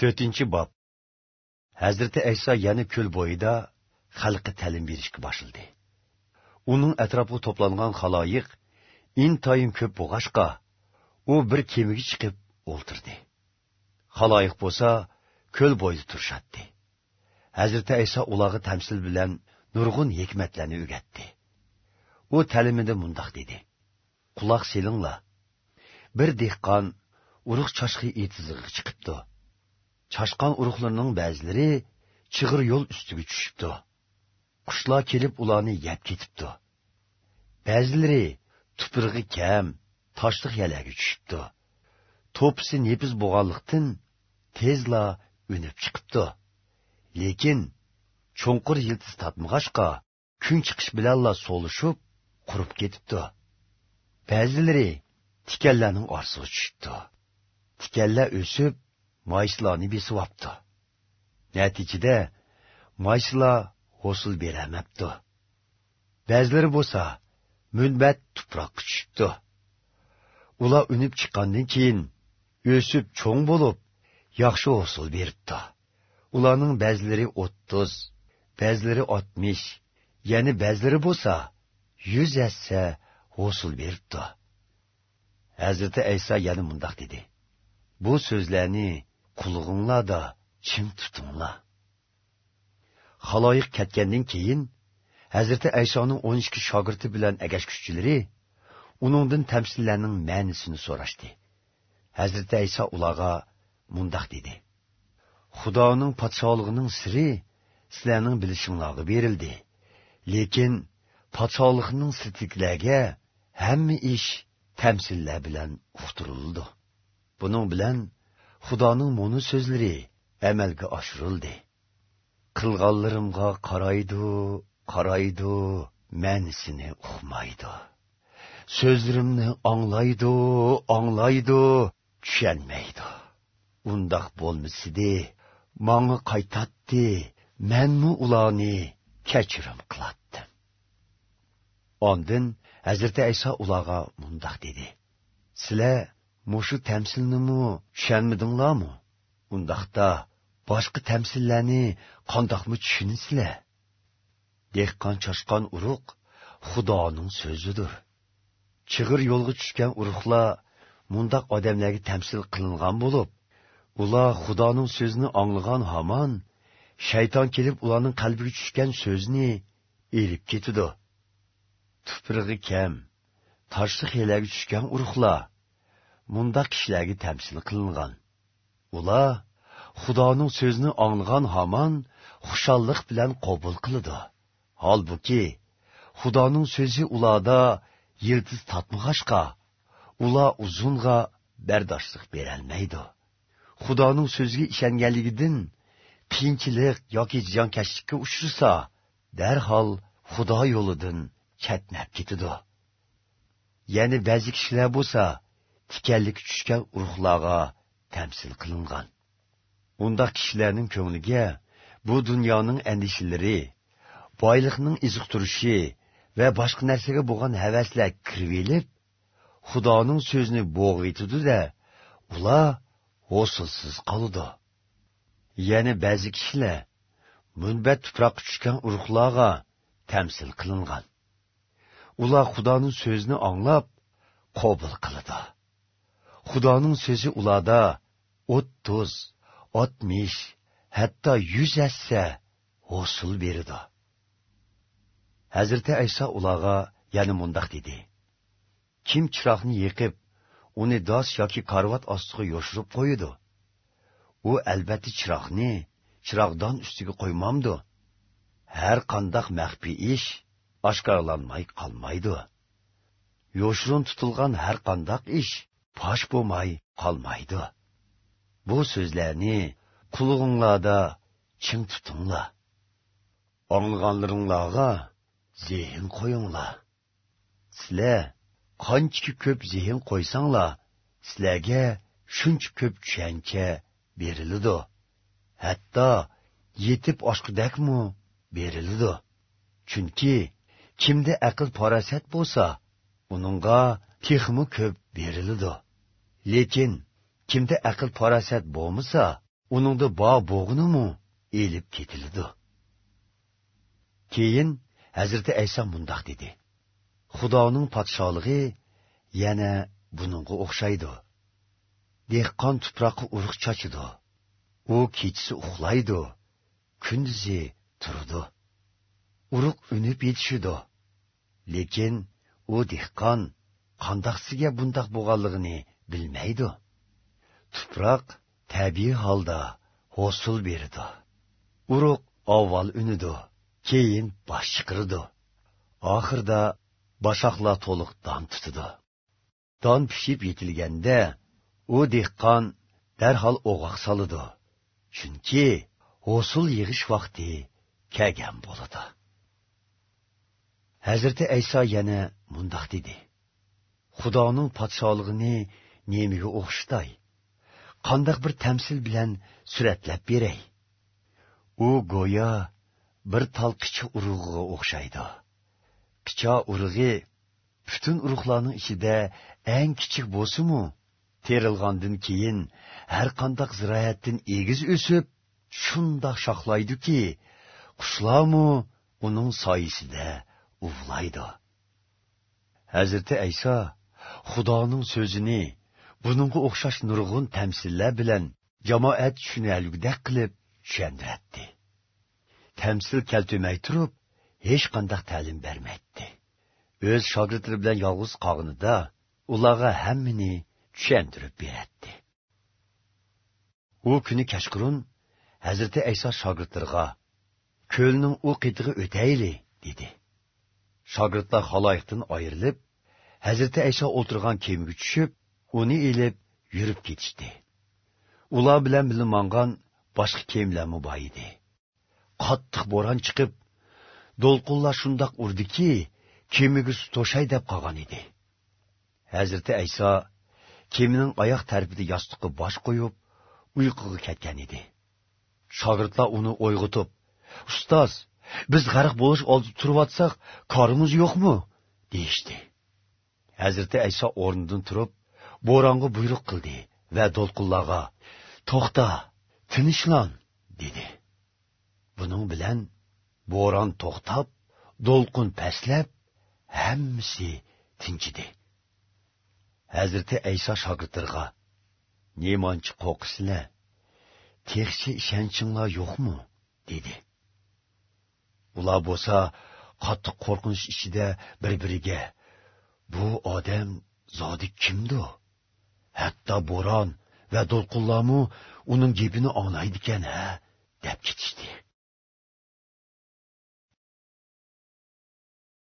to'rtinchi bob. Hazrati ayso yana ko'l bo'yida xalqqa ta'lim berishga boshladi. Uning atrofiga to'plangan xaloyiq intoyin ko'p bo'g'ashqa u bir kemaga chiqib o'ltirdi. Xaloyiq bo'lsa ko'l bo'yida turishatdi hazrati ayso ularga tamsil bilan nurg'un hikmatlarni o'rgatdi. U ta'limida mundoq dedi. Quloq selinglar bir dehqon urug' choshqi etizig'iga chiqibdi. Chashqan urug'larning ba'zilari chig'ir yo'l ustiga tushibdi qushlar kelib ularni yeb ketibdi. Ba'zilari tupirg'i kam toshliq yalaga tushibdi to'pisi nepiz bo'lganlikdan tezla unib chiqibdi lekin cho'nqir yiltiz tatmag'ashqa kun chiqish bilanla so'lishib qurib ketibdi. Ba'zilari tikanlarning orsiga tushibdi tikanlar o'sib moyishlarni besivapti natijada moyishlar hosil beramabdi ba'zilari bo'lsa munbat tuproqqa tushibdi ular unib chiqqandan keyin o'sib cho'ng bo'lib yaxshi hosil beribdi. Ularning ba'zilari o'ttiz ba'zilari 60, yani ba'zilari bo'lsa yuz yassa hosil beribdi. Hazrati ayso yani mundoq dedi. Bu so'zlarni qulug'inglarda chim tutinglar haloyiq ketgandan keyin hazrati aysoning o'n ikki shogirdi bilan agashkuchilari uningdan tamsillarning ma'nisini so'rashdi. Hazrati ayso ularga mundoq dedi. Xudoning podsholig'ining siri sizlarning bilishinglarga berildi. Lekin podsholikning sirtiklarga hamma ish tamsillar bilan uqtirildi. Buning bilan xudoning buni so'zlari amalga oshirildi. Qilganlarimga qaraydi qaraydi ma'nisini uqmaydi. So'zlarimni anglaydi anglaydi tushunmaydi. Undoq bo'lmasidi manga qaytatdi manmi ularni kechirim qilatdim. Ondin hazrati iso ularga mundoq dedi. Sizlar mushu tamsilnimu tushunmadinglarmi? Undaqda boshqa tamsillarni qandoqmi tushunasizlar dehqon choshqon urug' xudoning so'zidir. Chig'ir yo'lga tushgan urug'lar mundoq odamlarga tamsil qilingan bo'lib ular xudoning so'zini anglagan hamon shayton kelib ularning qalbiga tushgan so'zni elib ketidi tuprig'i kam toshli xiylarga tushgan urug'lar mundoq kishilarga tamsil qilingan. Ular xudoning so'zini anglagan hamon xushallik bilan qabul qiladi. Holbuki xudoning so'zi ularda yildiz tatmag'ashqa ular uzunga bardoshlik berolmaydi. Xudoning so'ziga ishonganligidan qiyinchilik yoki ziyonkashlikka uchrasa darhol xudo yo'lidan chatnab ketadi. Yana ba'zi kishilar bo'lsa tikanlik tushgan urug'larga tamsil qilingan. Undaq kishilarning ko'ngliga bu dunyoning andishalari boyliqning iziq turishi va boshqa narsaga bo'lgan havaslar kirvelib xudoning so'zini bo'g'itidida ular hosilsiz qoludi. Yana ba'zi kishilar munbat tuproqqa tushgan urug'larga tamsil qilingan. Ular xudoning so'zini anglab qabul qiladi. Xudoning so'zi ularda o'ttiz oltmish hatto yuz assa hosil berdi. Hazrati ayso ularga yana mundoq dedi. Kim chiroqni yiqib uni dos yoki karvat ostiga yoshirib qo'yadi u albatta chiroqni chiroqdon ustiga qo'ymamdi. Har qandoq maxfiy ish oshkorlanmay qolmaydi. Yo'shirin tutilgan har qandoq ish fosh bo'lmay qolmaydi. Bu so'zlarni qulug'inglarda ching tutinglar. Anglaganlaringlarga zehn qo'yinglar. Sizlar qanchki ko'p zehn qo'ysanglar sizlarga shuncha ko'p tushuncha beriladi. Hatto yetib oshqidakmu beriladi. Chunki kimda aql farosat bo'lsa uningga texmi ko'p beriladi. Lekin kimda aql farosat bo'lmasa uningda bog' bo'g'inimi elib ketildi. Keyin hazrati ayso mundoq dedi. Xudoning podsholig'i yana buningga o'xshaydi. Dehqon tuproqqa urug' chochidi. U kechasi uxlaydi. Kunduzi turdi. Urug' unib yetishidi lekin u dehqon qandoqsiga bundoq bo'lganligini bilmaydi. Tuproq tabiiy holda hosil berdi. Urug' avval unidi keyin bosh chiqirdi oxirida boshoqlar to'liq don tutidi don pishib yetilganda u dehqon darhol o'g'oq solidi. Chunki hosil yig'ish vaqti kelgan bo'ladi. Hazrati ayso yana mundoq dedi. Xudoning podsholig'ini nemiga o'xshatay qandoq bir tamsil bilan suratlab beray. U go'yo bir tal qichi urug'iga o'xshaydi. Qicho urug'i butun urug'larning ichida eng kichik bo'lsimu? Terilgandan keyin har qandoq ziroatdan egiz o'sib shundoq shoxlaydiki qushlarmu uning soyisida uvlaydi. Hazrati ayso xudoning so'zini buningga o'xshash nurg'un tamsillar bilan jamoat tushunalgudek qilib tushundiratdi tamsil keltirmay turib hech qanday ta'lim bermaydi o'z shogirdlari bilan yolg'iz qolganida ularga hammani tushuntirib beradi u kuni kashqurun hazrati ayso shogirdlarga ko'lning u qitig'i o'tayli dedi. Shogirdlar haloyiqdan ayrilib hazrati ayso o'tirgan kemaga tushib uni ilib yurib ketishdi. Ular bilan birga mangan boshqa kemlarmi bor edi. Qattiq bo'ron chiqib do'lqinlar shundoq urdiki kemiga suv to'shay deb qolgan edi. Hazrati ayso kemining oyoq tarafida yostiqqa bosh qo'yib uyquga ketgan edi. Shogirdlar uni uyg'otib ustoz biz g'arq bo'lish oldida turyotsak korimiz yo'qmi? deyishdi. Hazrati ayso o'rnidan turib bo'ronga buyruq qildi va to'lqinlarga to'xta tinchlan dedi. Buning bilan bo'ron to'xtab to'lqin pastlab hammasi tinchidi. Hazrati ayso shogirdlarga nemonchi qo'rqisizlar texchi ishonchinglar yo'qmi? dedi. Ular bo'lsa qattiq qo'rqinish ichida bir biriga bu odam zodi kimdi hatto bo'ron va do'lqinlarmu uning gapini anglaydikan ha deb ketishdi.